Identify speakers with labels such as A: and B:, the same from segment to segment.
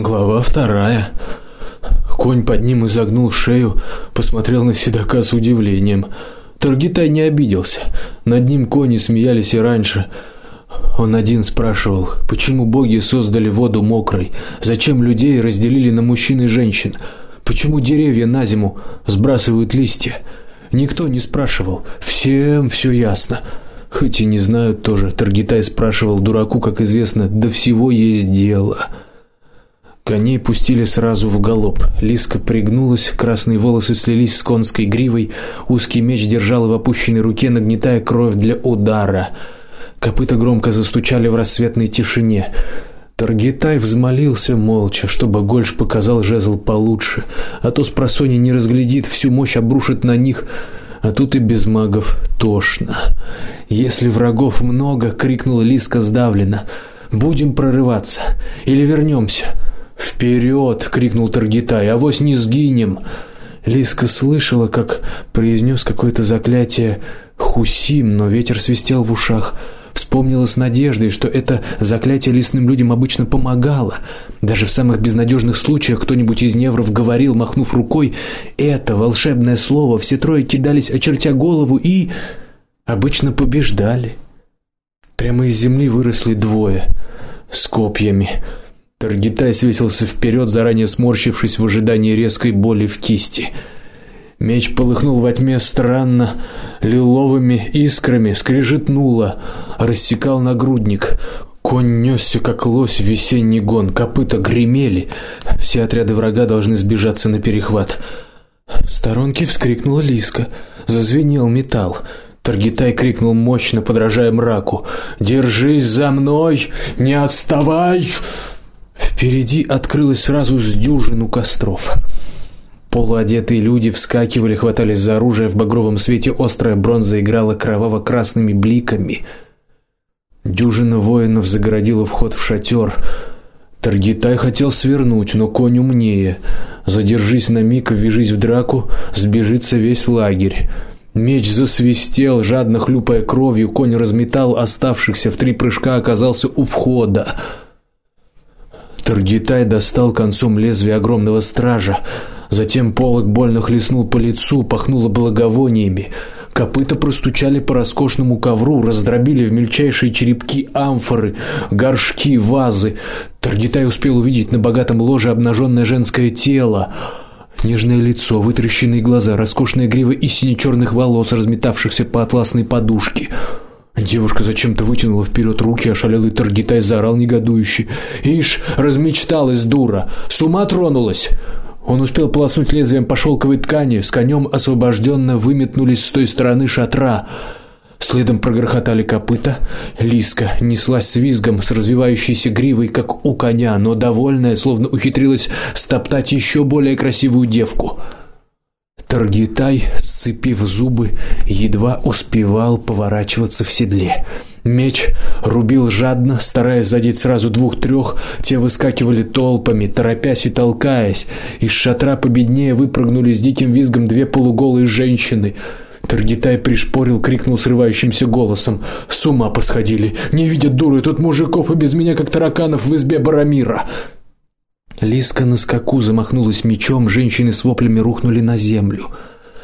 A: Глава вторая. Конь под ним изогнул шею, посмотрел на седока с удивлением. Таргитай не обиделся. Над ним кони смеялись и раньше. Он один спрашивал, почему боги создали воду мокрой, зачем людей разделили на мужчин и женщин, почему деревья на зиму сбрасывают листья. Никто не спрашивал, всем все ясно. Хоть и не знают тоже. Таргитай спрашивал дураку, как известно, до всего есть дело. Коней пустили сразу в галоп. Лиска пригнулась, красные волосы слились с конской гривой, узкий меч держала в опущенной руке, нагнетая кровь для удара. Копыта громко застучали в рассветной тишине. Таргитай взмолился молча, чтобы Гольш показал жезл получше, а то с просони не разглядит, всю мощь обрушит на них, а тут и без магов тошно. Если врагов много, крикнула Лиска сдавленно. Будем прорываться или вернемся? Вперед! крикнул Таргитай. Авось не сгинем. Лиска слышала, как произнес какое-то заклятие Хусим, но ветер свистел в ушах. Вспомнила с надеждой, что это заклятие лесным людям обычно помогало. Даже в самых безнадежных случаях кто-нибудь из невров говорил, махнув рукой, это волшебное слово. Все трое кидались, очертя голову и обычно побеждали. Прямо из земли выросли двое с копьями. Таргитай свесился вперед, заранее сморщившись в ожидании резкой боли в кисти. Меч полыхнул во тьме странно, лиловыми искрами, скрежетнуло, рассекал нагрудник. Конь нёсся как лось в весенний гон, копыта гремели. Все отряды врага должны сбежаться на перехват. В сторонке вскрикнула Лиска, зазвенел металл. Таргитай крикнул мощно, подражая мраку: "Держись за мной, не отставай!" Впереди открылось сразу с дюжину костров. Полуодетые люди вскакивали, хватались за оружие, в багровом свете острая бронза играла кроваво-красными бликами. Дюжина воинов загородила вход в шатер. Таргитай хотел свернуть, но конь умнее. Задержись на миг, ввяжись в драку, сбежится весь лагерь. Меч засвистел, жадно хлюпая кровью, конь разметал оставшихся в три прыжка, оказался у входа. Таргитай достал концом лезвия огромного стража. Затем полог больно хлестнул по лицу, пахнуло благовониями. Копыта простучали по роскошному ковру, раздробили в мельчайшие черепки амфоры, горшки, вазы. Таргитай успел увидеть на богатом ложе обнаженное женское тело. Нежное лицо, вытращенные глаза, роскошная грива и сине черных волос, разметавшихся по атласной подушке. Девушка зачем-то вытянула вперед руки, ошалелый Таргитай заорал негодующе: "Ишь, размечталась дура, с ума тронулась!" Он успел полоснуть лезвием по шелковой ткани, с конем освобожденно выметнулись с той стороны шатра. Следом прогрохотали копыта. Лиска неслась с визгом, с развивающейся гривой, как у коня, но довольная, словно ухитрилась стоптать еще более красивую девку. Таргитай, сцепив зубы, едва успевал поворачиваться в седле. Меч рубил жадно, стараясь задеть сразу двух-трех, те выскакивали толпами, торопясь и толкаясь. Из шатра победнее выпрыгнули с диким визгом две полуголые женщины. Таргитай пришпорил, крикнул срывающимся голосом: "С ума посходили! Не видят дуры тут мужиков и без меня как тараканов в избе Барамира!" Лиска на скаку замахнулась мечом, женщины с воплями рухнули на землю.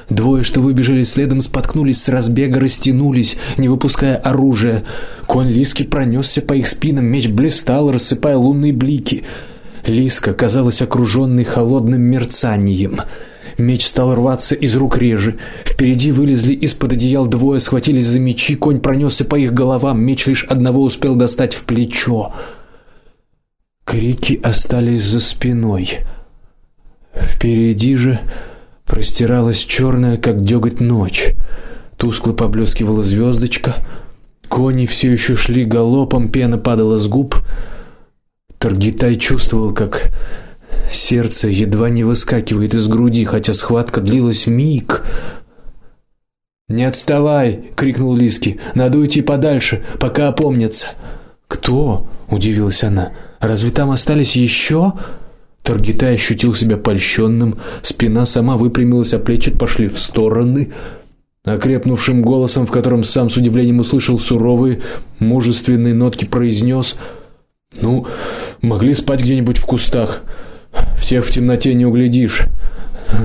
A: Двое, что выбежали следом, споткнулись с разбега, растянулись, не выпуская оружия. Конь Лиски пронесся по их спинам, меч блистал, рассыпая лунные блики. Лиска казалась окружённой холодным мерцанием. Меч стал рваться из рук реже. Впереди вылезли из-под одеял двое, схватились за мечи, конь пронесся по их головам, меч лишь одного успел достать в плечо. Крики остались за спиной. Впереди же простиралась черная, как дёготь ночь. Тускло поблескивала звездочка. Кони все еще шли галопом, пена падала с губ. Таргитай чувствовал, как сердце едва не выскакивает из груди, хотя схватка длилась миг. "Не отставай", крикнул Лиски. "Надо уйти подальше, пока опомнятся". "Кто?" удивилась она. "Разве там остались еще?» Таргитай ощутил себя польщенным, спина сама выпрямилась, а плечи пошли в стороны. Окрепнувшим голосом, в котором сам с удивлением услышал суровые, мужественные нотки, произнес: Ну, могли спать где-нибудь в кустах. Всех в темноте не углядишь.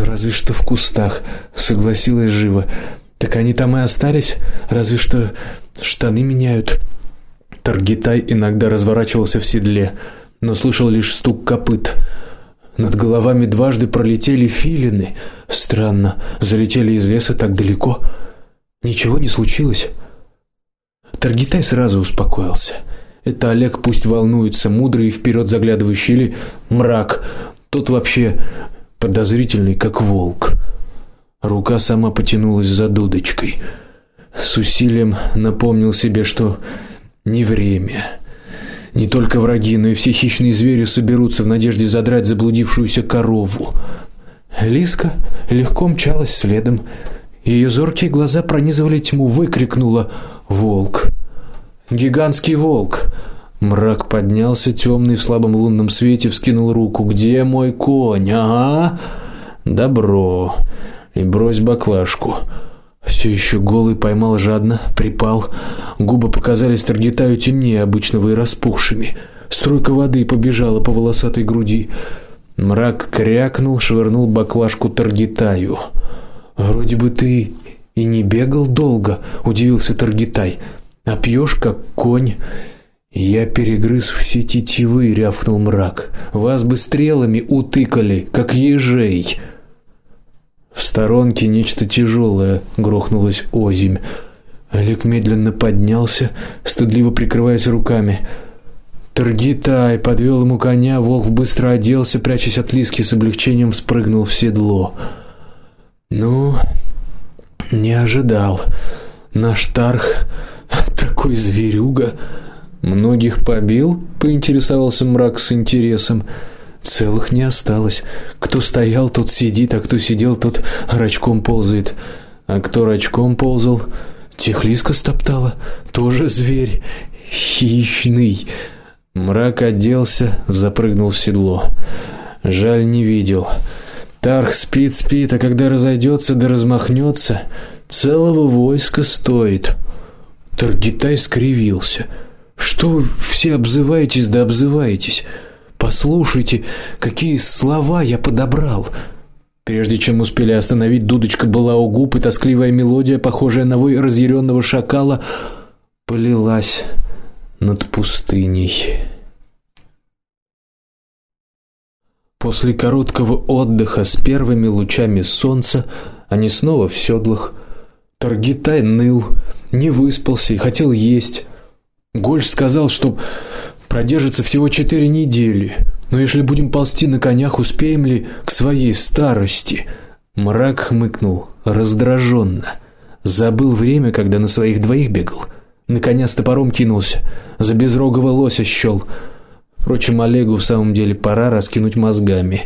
B: Разве что в кустах, согласилась живо. Так они там и остались, разве что штаны меняют.
A: Таргитай иногда разворачивался в седле, но слышал лишь стук копыт. Над головами дважды пролетели филины. Странно, залетели из леса так далеко. Ничего не случилось. Таргитай сразу успокоился. Это Олег пусть волнуется, мудрый и вперед заглядывающий или мрак. Тот вообще подозрительный, как волк. Рука сама потянулась за дудочкой. С усилием напомнил себе, что не время. Не только враги, но и все хищные звери соберутся в надежде задрать заблудившуюся корову. Лиска легко мчалась следом. Ее зоркие глаза пронизывали тьму, выкрикнула: "Волк!" Гигантский волк. Мрак поднялся темный в слабом лунном свете, вскинул руку. Где мой конь? Ага. Добро. И брось баклажку. Все еще голый поймал жадно, припал. Губы показались Таргитаю темнее обычного и распухшими. Струйка воды побежала по волосатой груди. Мрак крякнул, швырнул баклажку Таргитаю. Вроде бы ты и не бегал долго, удивился Таргитай. А пьешь как конь. Я перегрыз все тетивы, рявкнул мрак. Вас бы стрелами утыкали, как ежей. В сторонке нечто тяжелое грохнулось озимь. Олег медленно поднялся, стыдливо прикрываясь руками. Таргитай подвел ему коня, волк быстро оделся, прячась от Лиски, с облегчением спрыгнул в седло. Ну, не ожидал. Наш Тарх такой зверюга. Многих побил? поинтересовался мрак с интересом. Целых не осталось. Кто стоял, тот сидит, а кто сидел, тот рачком ползает. А кто рачком ползал, тех лиска стоптала. Тоже зверь хищный. Мрак оделся, запрыгнул в седло. Жаль, не видел. Тарх спит, спит, а когда разойдется да размахнется, целого войска стоит. Таргитай скривился. Что вы все обзываетесь да обзываетесь? Послушайте, какие слова я подобрал. Прежде чем успели остановить, дудочка была у губ, и тоскливая мелодия, похожая на вой разъяренного шакала, полилась над пустыней. После короткого отдыха с первыми лучами солнца они снова в седлах. Таргитай ныл, не выспался и хотел есть. Гольш сказал, что продержится всего четыре недели. Но если будем ползти на конях, успеем ли к своей старости? Мрак хмыкнул раздраженно. Забыл время, когда на своих двоих бегал. На коня с топором кинулся, за безрогого лося щел. Впрочем, Олегу в самом деле пора раскинуть мозгами.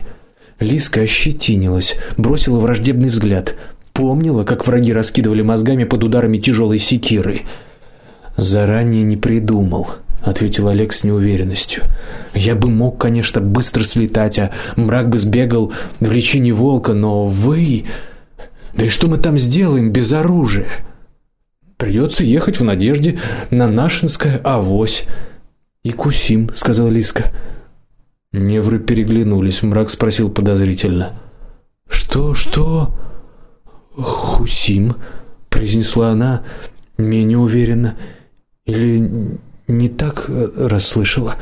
A: Лиска ощетинилась, бросила враждебный взгляд. Помнила, как враги раскидывали мозгами под ударами тяжелой секиры. Заранее не придумал, ответил Олег с неуверенностью. Я бы мог, конечно, быстро слетать, а мрак бы сбегал в личине волка, но вы Да и что мы там сделаем без оружия? Придется ехать в надежде на Нашинское авось. И кусим, сказала Лиска. Невры переглянулись. Мрак спросил подозрительно: "Что, что?" Хусим, произнесла она менее уверенно. Или не так э, расслышала?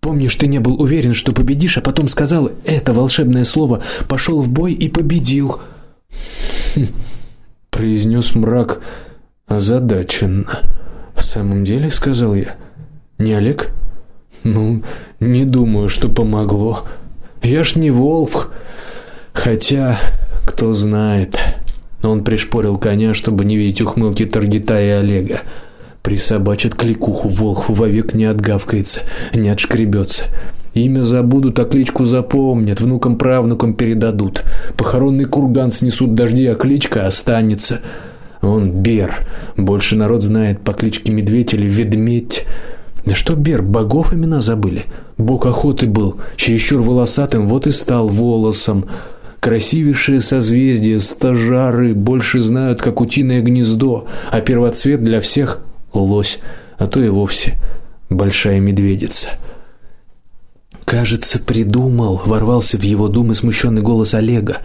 A: Помнишь, ты не был уверен, что победишь, а потом сказал это волшебное слово, пошел в бой и победил. Хм, произнес мрак озадаченно. В самом деле, сказал я. Не Олег? Ну, не думаю, что помогло. Я ж не волк. Хотя кто знает. Он пришпорил коня, чтобы не видеть ухмылки Таргита и Олега. Присобачит кликуху, волх вовек не отгавкается, не отшкребется. Имя забудут, а кличку запомнят, внукам правнукам передадут. Похоронный курган снесут дожди, а кличка останется. Он Бер. Больше народ знает по кличке Медведь или Ведмедь. Да что Бер, богов имена забыли. Бог охоты был, чересчур волосатым, вот и стал волосом. Красивейшие созвездия, стажары больше знают, как утиное гнездо, а первоцвет для всех лось, а то и вовсе большая медведица. Кажется, придумал, ворвался в его думы смущенный голос Олега.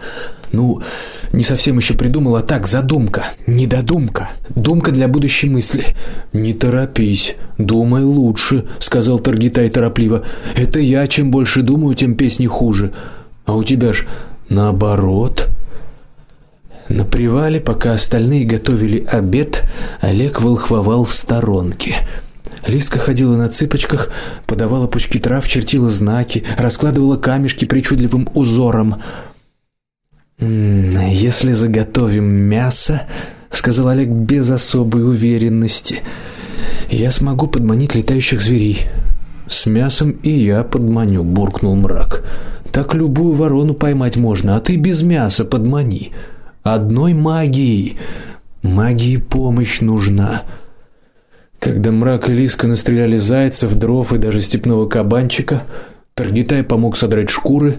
A: Ну, не совсем еще придумал, а так задумка, не додумка, думка для будущей мысли. Не торопись, думай лучше, сказал Таргитай торопливо. Это я чем больше думаю, тем песни хуже. А у тебя ж наоборот. На привале, пока остальные готовили обед, Олег волхвовал в сторонке. Лиска ходила на цыпочках, подавала пучки трав, чертила знаки, раскладывала камешки причудливым узором. если заготовим мясо, сказал Олег без особой уверенности, я смогу подманить летающих зверей. С мясом и я подманю, буркнул мрак. Так любую ворону поймать можно, а ты без мяса подмани. Одной магией. Магии помощь нужна. Когда мрак и Лиска настреляли зайцев, дров и даже степного кабанчика, Таргитай помог содрать шкуры.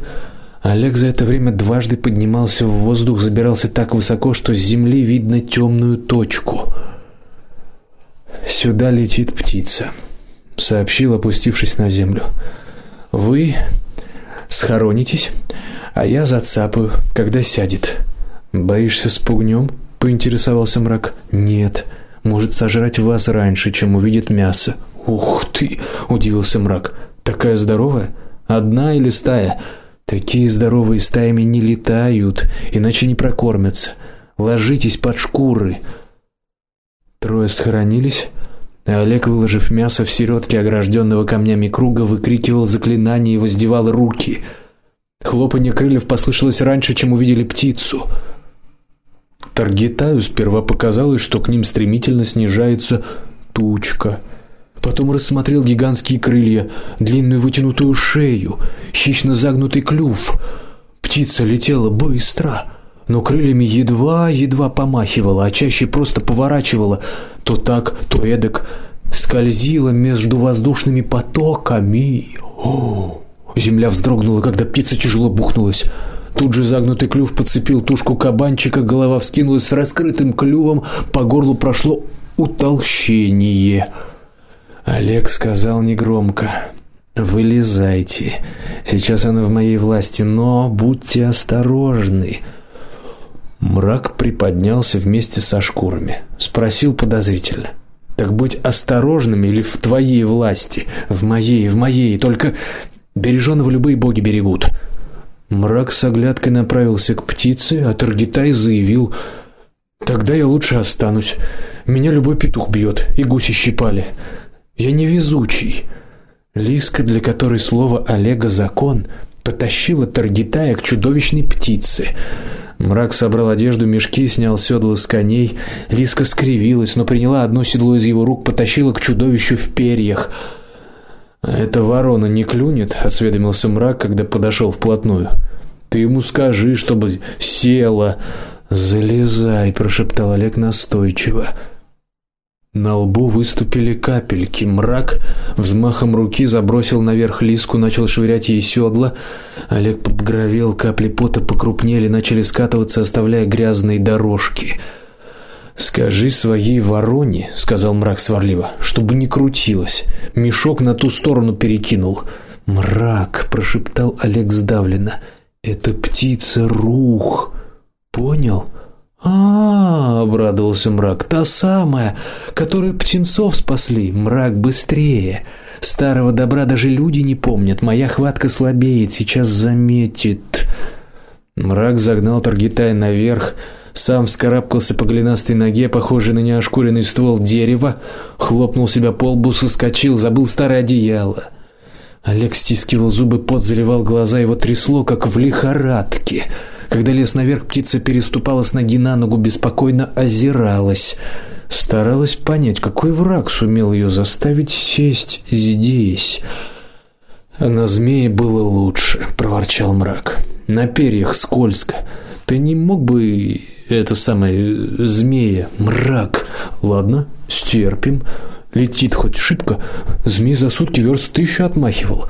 A: Олег за это время дважды поднимался в воздух, забирался так высоко, что с земли видно темную точку. Сюда летит птица, сообщил, опустившись на землю. Вы схоронитесь, а я зацапаю, когда сядет. Боишься спугнем? поинтересовался мрак. Нет может сожрать вас раньше, чем увидит мясо. Ух ты, удивился мрак. Такая здоровая? Одна или стая? Такие здоровые стаями не летают, иначе не прокормятся. Ложитесь под шкуры. Трое схоронились. А Олег, выложив мясо в середке огражденного камнями круга, выкрикивал заклинания и воздевал руки. Хлопанье крыльев послышалось раньше, чем увидели птицу. Таргетаю сперва показалось, что к ним стремительно снижается тучка. Потом рассмотрел гигантские крылья, длинную вытянутую шею, хищно загнутый клюв. Птица летела быстро, но крыльями едва-едва помахивала, а чаще просто поворачивала, то так, то эдак, скользила между воздушными потоками. О! Земля вздрогнула, когда птица тяжело бухнулась. Тут же загнутый клюв подцепил тушку кабанчика, голова вскинулась с раскрытым клювом, по горлу прошло утолщение. Олег сказал негромко: "Вылезайте. Сейчас она в моей власти, но будьте осторожны". Мрак приподнялся вместе со шкурами, спросил подозрительно: "Так быть осторожным или в твоей власти? В моей, в моей, только бережёного любые боги берегут". Мрак с оглядкой направился к птице, а Таргитай заявил: "Тогда я лучше останусь. Меня любой петух бьет, и гуси щипали. Я невезучий". Лиска, для которой слово Олега закон, потащила Таргитая к чудовищной птице. Мрак собрал одежду, мешки, снял седла с коней. Лиска скривилась, но приняла одно седло из его рук, потащила к чудовищу в перьях. Это ворона не клюнет, осведомился мрак, когда подошел вплотную. Ты ему скажи, чтобы села. Залезай, прошептал Олег настойчиво. На лбу выступили капельки. Мрак взмахом руки забросил наверх лиску, начал швырять ей седла. Олег побагровел, капли пота покрупнели, начали скатываться, оставляя грязные дорожки. Скажи своей вороне, сказал мрак сварливо, чтобы не крутилась. Мешок на ту сторону перекинул. Мрак, прошептал Олег сдавленно. Это птица рух. Понял? А, -а, -а обрадовался мрак. Та самая, которую птенцов спасли. Мрак быстрее. Старого добра даже люди не помнят. Моя хватка слабеет, сейчас заметит. Мрак загнал Таргитай наверх сам вскарабкался по голенастой ноге, похожей на неошкуренный ствол дерева, хлопнул себя по лбу, соскочил, забыл старое одеяло. Олег стискивал зубы, пот заливал глаза, его трясло как в лихорадке. Когда лез наверх, птица переступала с ноги на ногу, беспокойно озиралась, старалась понять, какой враг сумел ее заставить сесть здесь. А на змее было лучше, проворчал мрак. На перьях скользко. Ты не мог бы это самое змея, мрак. Ладно, стерпим. Летит хоть шибко, змей за сутки верст тысячу отмахивал.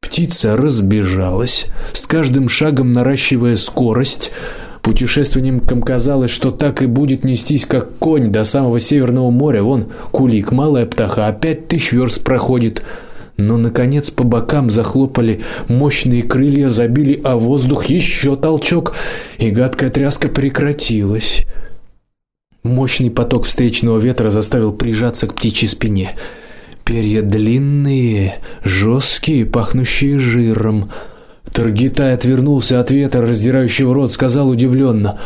A: Птица разбежалась, с каждым шагом наращивая скорость. Путешественникам казалось, что так и будет нестись как конь до самого северного моря. Вон кулик, малая птаха, опять тысяч верст проходит. Но наконец по бокам захлопали мощные крылья, забили о воздух еще толчок, и гадкая тряска прекратилась. Мощный поток встречного ветра заставил прижаться к птичьей спине. Перья длинные, жесткие, пахнущие жиром. Таргитай отвернулся от ветра, раздирающего рот, сказал удивленно: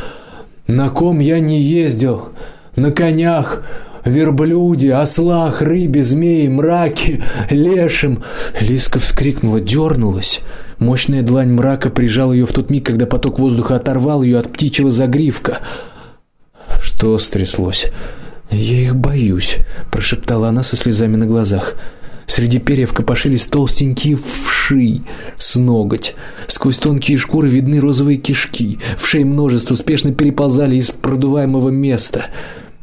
A: "На ком я не ездил? На конях, верблюде, ослах, рыбе, змее, мраке, лешем". Лиска вскрикнула, дернулась. Мощная длань мрака прижала ее в тот миг, когда поток воздуха оторвал ее от птичьего загривка. Что стряслось? Я их боюсь, прошептала она со слезами на глазах. Среди перьев копошились толстенькие вши с ноготь. Сквозь тонкие шкуры видны розовые кишки. Вшей множество спешно переползали из продуваемого места.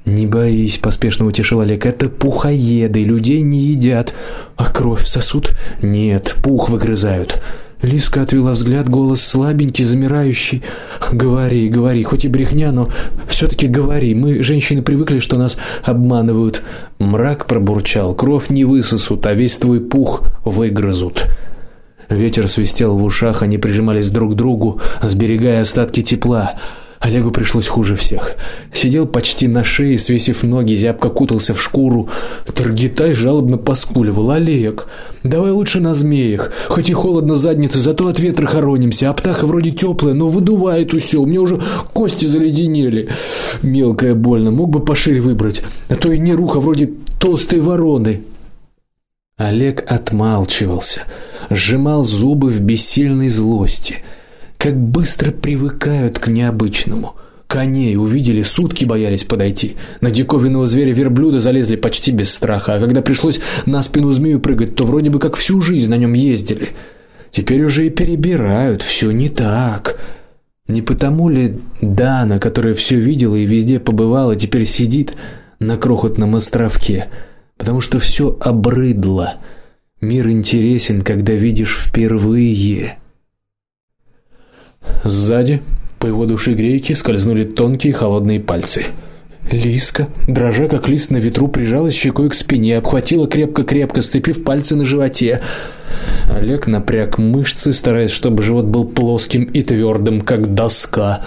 A: Не боись, поспешно утешил Олег. Это пухоеды, людей не едят. А кровь сосут? Нет, пух выгрызают. Лиска отвела взгляд, голос слабенький, замирающий. Говори, говори, хоть и брехня, но все таки говори. Мы, женщины, привыкли, что нас обманывают. Мрак пробурчал: "Кровь не высосут, а весь твой пух выгрызут". Ветер свистел в ушах, они прижимались друг к другу, сберегая остатки тепла. Олегу пришлось хуже всех. Сидел почти на шее, свесив ноги, зябко кутался в шкуру. Таргитай жалобно поскуливал: "Олег, давай лучше на змеях. Хоть и холодно заднице, зато от ветра хоронимся. А птаха вроде теплая, но выдувает усё. У меня уже кости заледенели. Мелкая больно, мог бы пошире выбрать, а то и не руха вроде толстой вороны". Олег отмалчивался, сжимал зубы в бессильной злости. Как быстро привыкают к необычному. Коней увидели, сутки боялись подойти. На диковинного зверя верблюда залезли почти без страха, а когда пришлось на спину змею прыгать, то вроде бы как всю жизнь на нем ездили. Теперь уже и перебирают, все не так. Не потому ли Дана, которая все видела и везде побывала, теперь сидит на крохотном островке, потому что все обрыдло. Мир интересен, когда видишь впервые. Сзади по его душегрейке скользнули тонкие холодные пальцы. Лиска, дрожа как лист на ветру, прижалась щекой к спине, обхватила крепко-крепко, сцепив пальцы на животе. Олег напряг мышцы, стараясь, чтобы живот был плоским и твердым, как доска.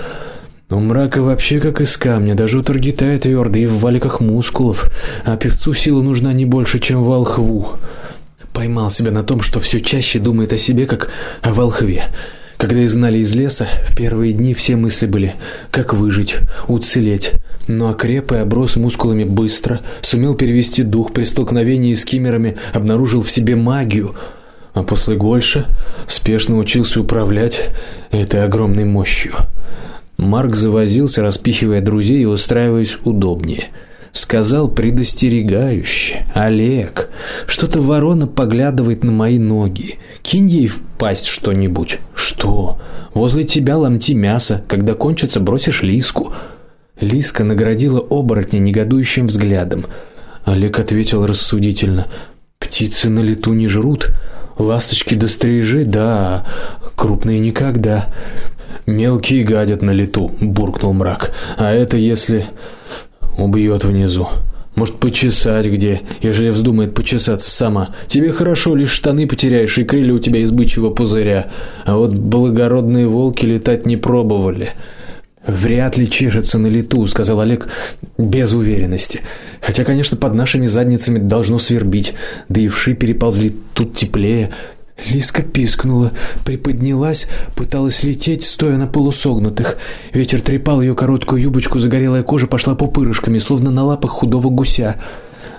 A: У мрака вообще как из камня, даже у Таргитая твердый и в валиках мускулов, а певцу сила нужна не больше, чем волхву. Поймал себя на том, что все чаще думает о себе как о волхве. Когда изгнали из леса, в первые дни все мысли были: как выжить, уцелеть. Но окреп и оброс мускулами быстро, сумел перевести дух при столкновении с кимерами, обнаружил в себе магию, а после Гольша спешно учился управлять этой огромной мощью. Марк завозился, распихивая друзей и устраиваясь удобнее сказал предостерегающе: "Олег, что-то ворона поглядывает на мои ноги. Кинь ей в пасть что-нибудь". "Что? Возле тебя ломти мясо, когда кончится, бросишь лиску". Лиска наградила оборотня негодующим взглядом. Олег ответил рассудительно: "Птицы на лету не жрут, ласточки да стрижи, да, крупные никогда. Мелкие гадят на лету", буркнул мрак. "А это если убьет внизу. Может, почесать где, ежели вздумает почесаться сама. Тебе хорошо, лишь штаны потеряешь и крылья у тебя из бычьего пузыря. А вот благородные волки летать не пробовали. Вряд ли чешется на лету, сказал Олег без уверенности. Хотя, конечно, под нашими задницами должно свербить. Да и вши переползли тут теплее. Лиска пискнула, приподнялась, пыталась лететь, стоя на полусогнутых. Ветер трепал ее короткую юбочку, загорелая кожа пошла пупырышками, словно на лапах худого гуся.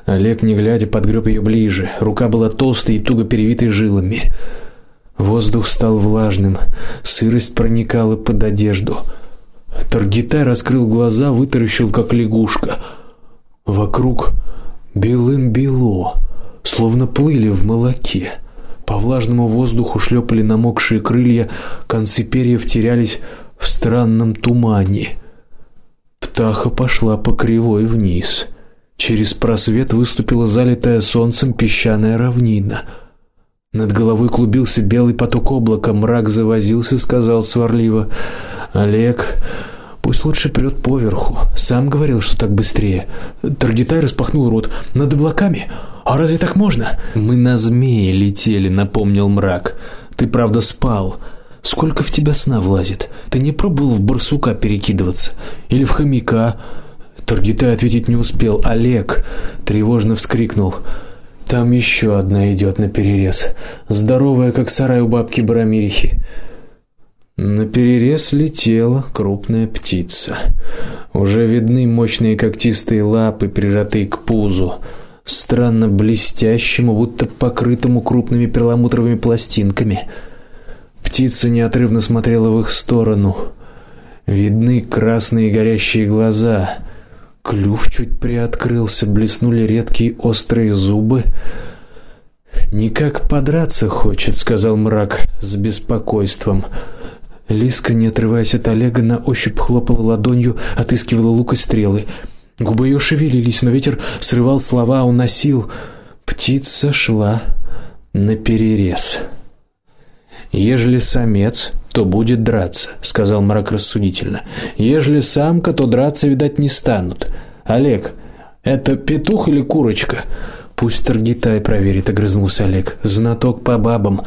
A: Олег, не глядя, подгреб ее ближе. Рука была толстой и туго перевитой жилами. Воздух стал влажным, сырость проникала под одежду. Таргитай раскрыл глаза, вытаращил как лягушка. Вокруг белым бело, словно плыли в молоке. По влажному воздуху шлепали намокшие крылья, концы перьев терялись в странном тумане. Птаха пошла по кривой вниз. Через просвет выступила залитая солнцем песчаная равнина. Над головой клубился белый поток облака, мрак завозился, сказал сварливо: "Олег,
B: Пусть лучше прёт поверху. Сам говорил, что так быстрее. Таргитай распахнул рот. Над облаками? А разве так можно?
A: Мы на змее летели, напомнил мрак. Ты правда спал? Сколько в тебя сна влазит? Ты не пробовал в барсука перекидываться или в хомяка?
B: Таргитай ответить не успел. Олег тревожно вскрикнул: "Там еще одна идет на перерез, здоровая, как сарай у бабки Барамирихи". На перерез летела крупная птица. Уже видны мощные когтистые лапы, прижатые к пузу, странно блестящему, будто покрытому крупными перламутровыми пластинками. Птица неотрывно смотрела в их сторону. Видны красные горящие глаза. Клюв чуть приоткрылся, блеснули редкие острые зубы. Никак подраться хочет, сказал мрак с беспокойством. Лиска, не отрываясь от Олега, на ощупь хлопала ладонью, отыскивала лук и стрелы. Губы ее шевелились, но ветер срывал слова, уносил. Птица шла на перерез. Ежели самец, то будет драться, сказал мрак рассудительно. Ежели самка, то драться, видать, не станут. Олег, это петух или курочка? Пусть Таргитай проверит, огрызнулся Олег. Знаток по бабам.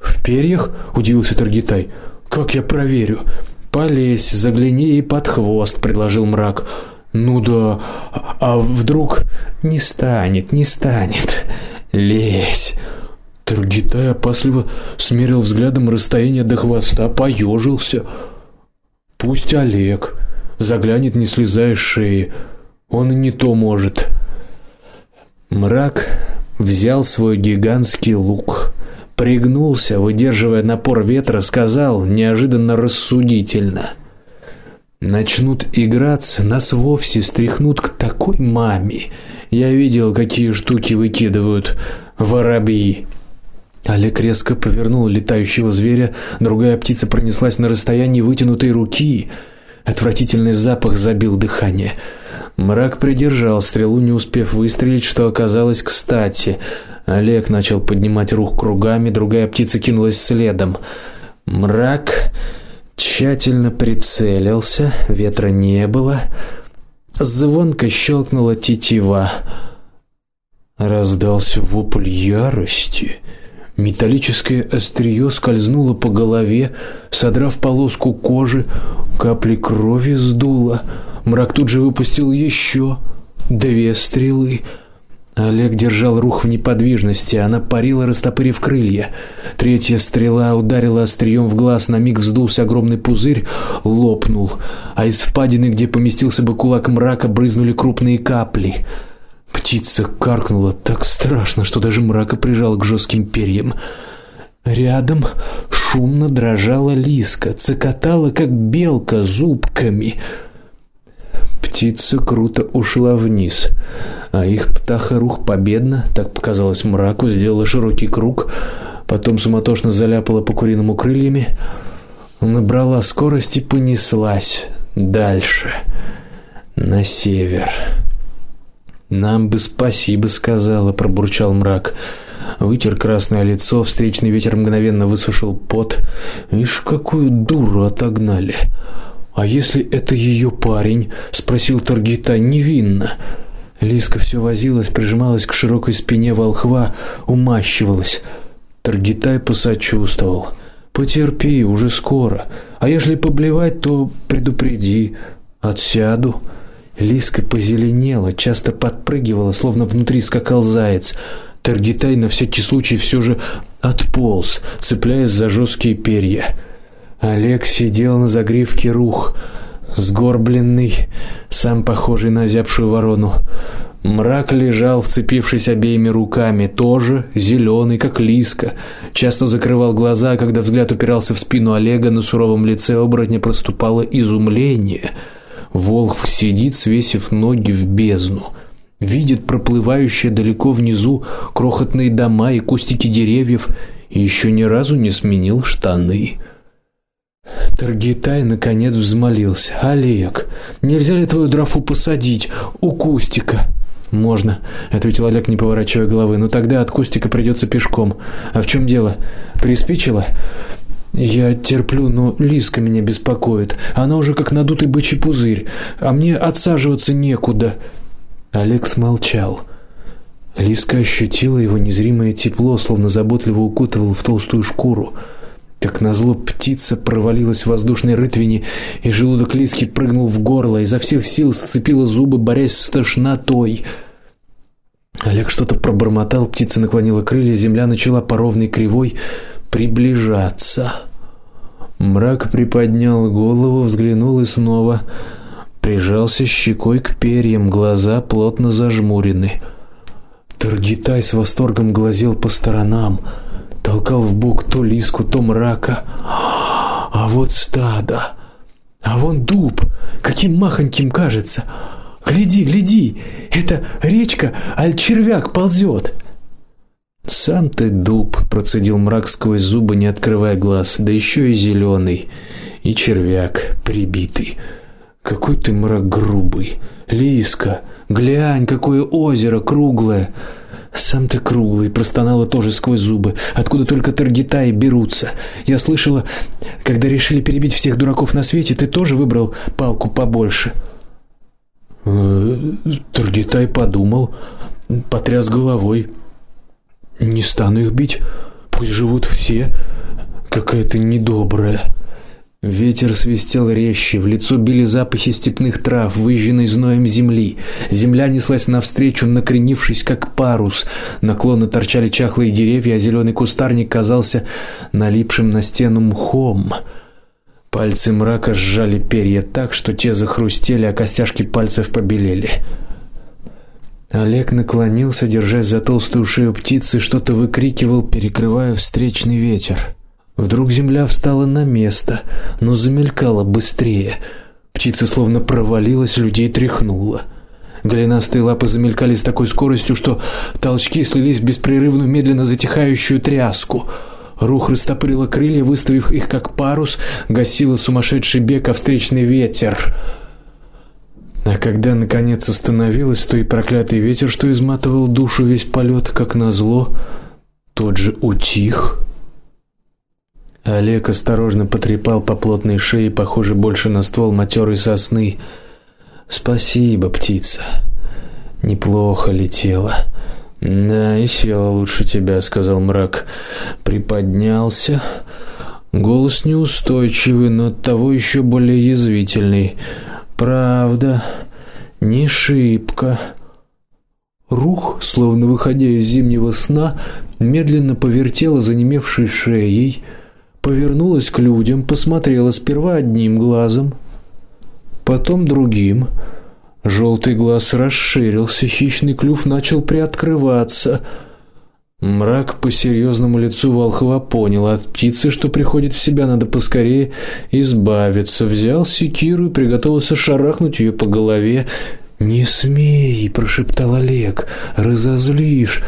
B: В перьях? удивился Таргитай. Как я проверю? Полезь, загляни ей под хвост, предложил мрак. Ну да, а вдруг не станет, не станет. Лезь. Таргитай опасливо смерил взглядом расстояние до хвоста, поежился. Пусть Олег заглянет, не слезая с шеи. Он и не то может. Мрак взял свой гигантский лук, пригнулся, выдерживая напор ветра, сказал неожиданно рассудительно: Начнут играться, нас вовсе стряхнут к такой маме. Я видел, какие штуки выкидывают воробьи. Олег резко повернул летающего зверя, другая птица пронеслась на расстоянии вытянутой руки. Отвратительный запах забил дыхание. Мрак придержал стрелу, не успев выстрелить, что оказалось кстати. Олег начал поднимать рух кругами, другая птица кинулась следом. Мрак тщательно прицелился, ветра не было. Звонко щелкнула тетива. Раздался вопль ярости. Металлическое острие скользнуло по голове, содрав полоску кожи, капли крови сдуло. Мрак тут же выпустил еще две стрелы. Олег держал рух в неподвижности, она парила, растопырив крылья. Третья стрела ударила острием в глаз, на миг вздулся огромный пузырь, лопнул, а из впадины, где поместился бы кулак мрака, брызнули крупные капли. Птица каркнула так страшно, что даже мрака прижал к жестким перьям. Рядом шумно дрожала лиска, цокотала как белка зубками. Птица круто ушла вниз, а их птаха-рух победно, так показалось мраку, сделала широкий круг, потом суматошно заляпала по куриному крыльями, набрала скорость и понеслась дальше на север. Нам бы спасибо сказала, пробурчал мрак. Вытер красное лицо, встречный ветер мгновенно высушил пот. Ишь, какую дуру отогнали. А если это ее парень? спросил Таргита невинно. Лиска все возилась, прижималась к широкой спине волхва, умащивалась. Таргитай посочувствовал. Потерпи, уже скоро. А если поблевать, то предупреди. Отсяду. Лиска позеленела, часто подпрыгивала, словно внутри скакал заяц. Таргитай на всякий случай все же отполз, цепляясь за жесткие перья. Олег сидел на загривке рух, сгорбленный, сам похожий на зябшую ворону. Мрак лежал, вцепившись обеими руками, тоже зеленый, как лиска. Часто закрывал глаза, когда взгляд упирался в спину Олега, на суровом лице оборотня проступало изумление. Волк сидит, свесив ноги в бездну, видит проплывающие далеко внизу крохотные дома и кустики деревьев и еще ни разу не сменил штаны. Таргитай наконец взмолился: "Олег, нельзя ли твою драфу посадить у кустика?" Можно, ответил Олег, не поворачивая головы. Но тогда от кустика придется пешком. А в чем дело? Приспичило? Я терплю, но Лиска меня беспокоит. Она уже как надутый бычий пузырь, а мне отсаживаться некуда. Алекс молчал. Лиска ощутила его незримое тепло, словно заботливо укутывал в толстую шкуру. Как назло птица провалилась в воздушной рытвине, и желудок Лиски прыгнул в горло, изо всех сил сцепила зубы, борясь с тошнотой. Олег что-то пробормотал, птица наклонила крылья, земля начала по ровной кривой приближаться. Мрак приподнял голову, взглянул и снова прижался щекой к перьям, глаза плотно зажмурены. Таргитай с восторгом глазел по сторонам, толкал в бок то лиску, то мрака. А вот стадо. А вон дуб, каким махоньким кажется. Гляди, гляди, это речка, аль червяк ползет. Сам ты дуб, процедил мрак сквозь зубы, не открывая глаз. Да еще и зеленый, и червяк прибитый. Какой ты мрак грубый. Лиска, глянь, какое озеро круглое. Сам ты круглый, простонала тоже сквозь зубы. Откуда только таргетаи берутся? Я слышала, когда решили перебить всех дураков на свете, ты тоже выбрал палку побольше. Э, Таргетай подумал, потряс головой. Не стану их бить, пусть живут все. Какая-то недобрая. Ветер свистел резче, в лицо били запахи степных трав, выжженной зноем земли. Земля неслась навстречу, накренившись как парус. Наклонно торчали чахлые деревья, а зеленый кустарник казался налипшим на стену мхом. Пальцы мрака сжали перья так, что те захрустели, а костяшки пальцев побелели. Олег наклонился, держась за толстую шею птицы, что-то выкрикивал, перекрывая встречный ветер. Вдруг земля встала на место, но замелькала быстрее. Птица словно провалилась, людей тряхнула. Голенастые лапы замелькали с такой скоростью, что толчки слились в беспрерывную медленно затихающую тряску. Рух растопырила крылья, выставив их как парус, гасила сумасшедший бег, а встречный ветер. А когда наконец остановилась, то и проклятый ветер, что изматывал душу весь полет, как назло, тот же утих. Олег осторожно потрепал по плотной шее, похоже больше на ствол матерой сосны. Спасибо, птица. Неплохо летела. Да, и села лучше тебя, сказал мрак. Приподнялся. Голос неустойчивый, но того еще более язвительный. Правда, не шибко. Рух, словно выходя из зимнего сна, медленно повертела занемевшей шеей повернулась к людям, посмотрела сперва одним глазом, потом другим. Желтый глаз расширился, хищный клюв начал приоткрываться. Мрак по серьезному лицу Волхова понял, от птицы, что приходит в себя, надо поскорее избавиться. Взял секиру и приготовился шарахнуть ее по голове. "Не смей", прошептал Олег. "Разозлишь".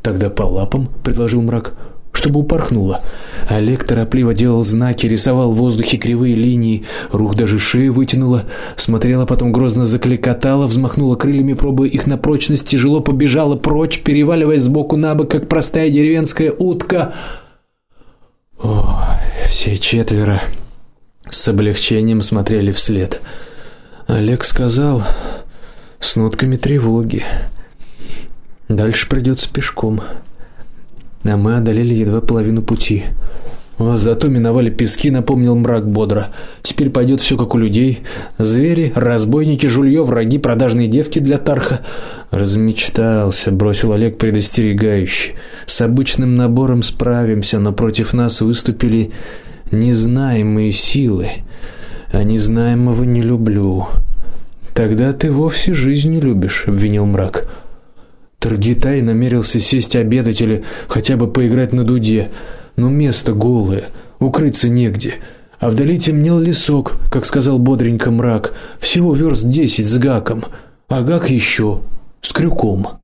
B: Тогда по лапам предложил Мрак чтобы упорхнула. Олег торопливо делал знаки, рисовал в воздухе кривые линии, рух даже шею вытянула, смотрела, потом грозно закликотала, взмахнула крыльями, пробуя их на прочность, тяжело побежала прочь, переваливаясь с боку на бок, как простая деревенская утка. Ой, все четверо с облегчением смотрели вслед. Олег сказал с нотками тревоги: "Дальше придется пешком" а мы одолели едва половину пути. Зато миновали пески, напомнил мрак бодро. Теперь пойдет все как у людей: звери, разбойники, жульё, враги, продажные девки для тарха. Размечтался, бросил Олег предостерегающе. С обычным набором справимся, но против нас выступили незнаемые силы. А незнаемого не люблю. Тогда ты вовсе жизнь не любишь, обвинил мрак. Таргитай намерился сесть обедать или хотя бы поиграть на дуде, но место голое, укрыться негде. А вдали темнел лесок, как сказал бодренько мрак, всего верст десять с гаком, а гак еще с крюком.